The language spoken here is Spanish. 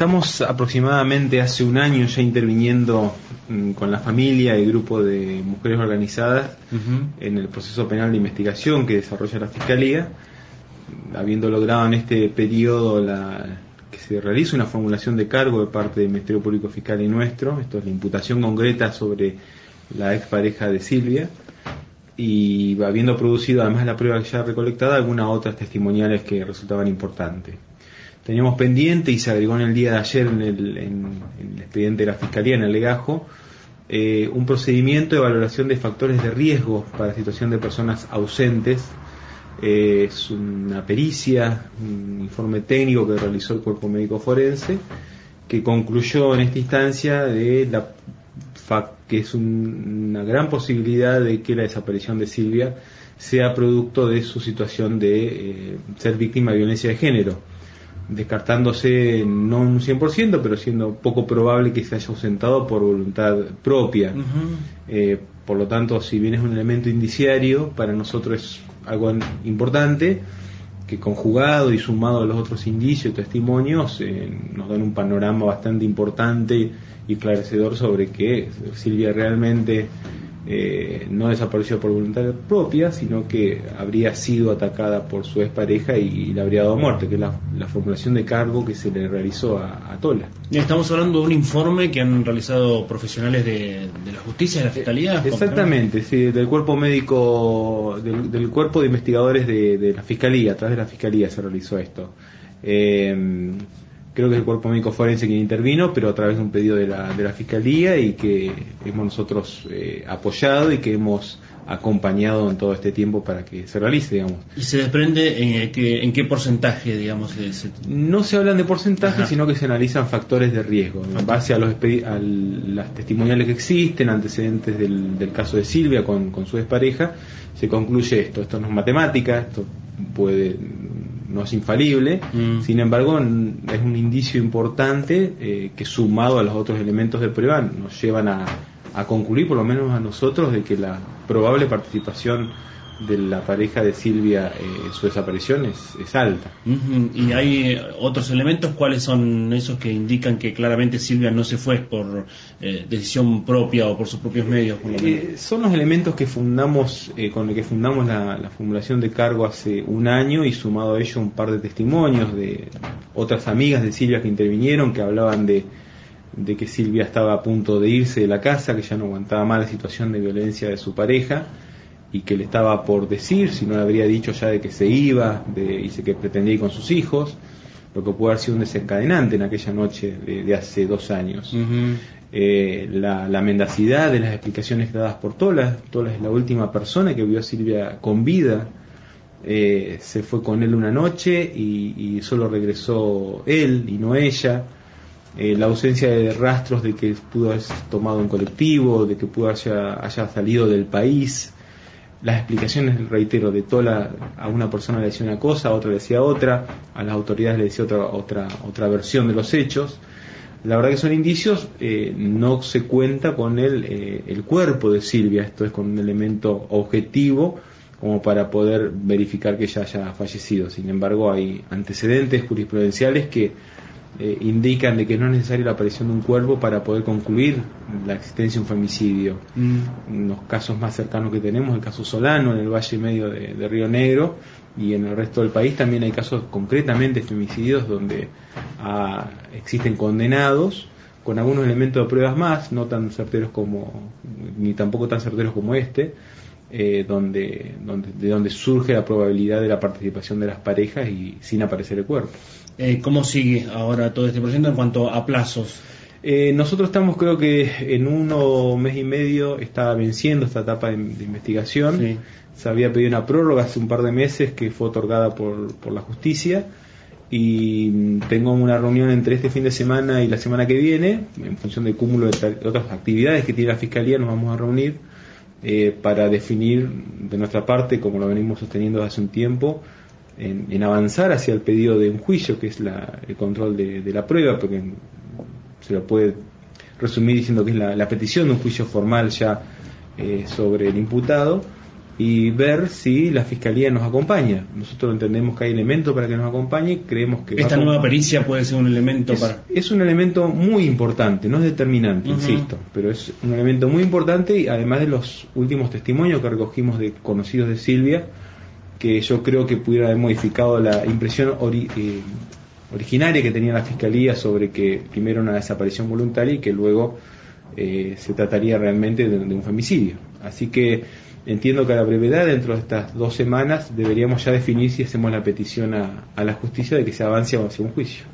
Estamos aproximadamente hace un año ya interviniendo mm, con la familia y grupo de mujeres organizadas en el proceso penal de investigación que desarrolla la Fiscalía, habiendo logrado en este periodo la, que se realice una formulación de cargo de parte del Ministerio Público Fiscal y nuestro, esto es la imputación concreta sobre la expareja de Silvia, y habiendo producido además la prueba ya recolectada algunas otras testimoniales que resultaban importantes teníamos pendiente y se agregó en el día de ayer en el, expediente de la Fiscalía, en el legajo, eh, un procedimiento de valoración de factores de riesgo para situación de personas ausentes. Eh, es una pericia, un informe técnico que realizó el cuerpo médico forense, que concluyó en esta instancia de la que es una gran posibilidad de que la desaparición de Silvia sea producto de su situación de eh, ser víctima de violencia de género descartándose no un 100%, pero siendo poco probable que se haya ausentado por voluntad propia. Eh, por lo tanto, si bien es un elemento indiciario, para nosotros es algo importante que conjugado y sumado a los otros indicios y testimonios eh, nos dan un panorama bastante importante y esclarecedor sobre que Silvia realmente eh, no desapareció por voluntad propia, sino que habría sido atacada por su expareja y, le habría dado muerte, que es la, formulación de cargo que se le realizó a, Tola. Estamos hablando de un informe que han realizado profesionales de, la justicia, de la fiscalía. Exactamente, sí, del cuerpo médico, del, cuerpo de investigadores de, la fiscalía, a través de la fiscalía se realizó esto. Eh, creo que es el cuerpo médico forense quien intervino, pero a través de un pedido de la, de la Fiscalía y que hemos nosotros eh, apoyado y que hemos acompañado en todo este tiempo para que se realice, digamos. ¿Y se desprende en, qué, en qué porcentaje, digamos? Ese... No se hablan de porcentaje, sino que se analizan factores de riesgo. En base a, los a las testimoniales que existen, antecedentes del, del caso de Silvia con, con su expareja, se concluye esto. Esto no es matemática, esto puede no es infalible, mm. sin embargo es un indicio importante eh, que sumado a los otros elementos de prueba nos llevan a, a concluir, por lo menos a nosotros, de que la probable participación de la pareja de Silvia, eh, su desaparición es, alta. ¿Y hay otros elementos? ¿Cuáles son esos que indican que claramente Silvia no se fue por eh, decisión propia o por sus propios medios? Eh, son los elementos que fundamos, con los que fundamos la, formulación de cargo hace un año y sumado a ello un par de testimonios de otras amigas de Silvia que intervinieron, que hablaban de de que Silvia estaba a punto de irse de la casa, que ya no aguantaba más la situación de violencia de su pareja y que le estaba por decir, si no le habría dicho ya de que se iba, de, dice que pretendía ir con sus hijos, lo que puede haber sido un desencadenante en aquella noche de, hace dos años. Eh, la, la, mendacidad de las explicaciones dadas por Tola, Tola es la última persona que vio a Silvia con vida, eh, se fue con él una noche y, solo regresó él y no ella. Eh, la ausencia de rastros de que pudo haber tomado un colectivo, de que pudo haya, haya salido del país, las explicaciones, reitero, de Tola a una persona le decía una cosa, a otra le decía otra, a las autoridades le decía otra, otra, otra versión de los hechos. La verdad que son indicios, eh, no se cuenta con el, eh, el cuerpo de Silvia, esto es con un elemento objetivo como para poder verificar que ella haya fallecido. Sin embargo, hay antecedentes jurisprudenciales que eh, indican de que no es necesaria la aparición de un cuerpo para poder concluir la existencia de un femicidio. Mm. En los casos más cercanos que tenemos, el caso Solano en el Valle Medio de, Río Negro y en el resto del país también hay casos concretamente femicidios donde ah, existen condenados con algunos elementos de pruebas más, no tan certeros como, ni tampoco tan certeros como este, eh, donde, donde, de donde surge la probabilidad de la participación de las parejas y sin aparecer el cuerpo. Eh, ¿Cómo sigue ahora todo este proyecto en cuanto a plazos? Eh, nosotros estamos, creo que en uno mes y medio está venciendo esta etapa de, investigación. Se había pedido una prórroga hace un par de meses que fue otorgada por, por la justicia y tengo una reunión entre este fin de semana y la semana que viene, en función del cúmulo de, otras actividades que tiene la Fiscalía, nos vamos a reunir eh, para definir de nuestra parte, como lo venimos sosteniendo hace un tiempo, en, avanzar hacia el pedido de un juicio, que es el control de, la prueba, porque se lo puede resumir diciendo que es la, petición de un juicio formal ya eh, sobre el imputado, y ver si la fiscalía nos acompaña. Nosotros entendemos que hay elementos para que nos acompañe, creemos que... Esta nueva pericia puede ser un elemento es, para... Es un elemento muy importante, no es determinante, insisto, pero es un elemento muy importante y además de los últimos testimonios que recogimos de conocidos de Silvia, que yo creo que pudiera haber modificado la impresión eh, originaria que tenía la fiscalía sobre que primero una desaparición voluntaria y que luego eh, se trataría realmente de, de un femicidio. Así que entiendo que a la brevedad, dentro de estas dos semanas, deberíamos ya definir si hacemos la petición a, a la justicia de que se avance hacia un juicio.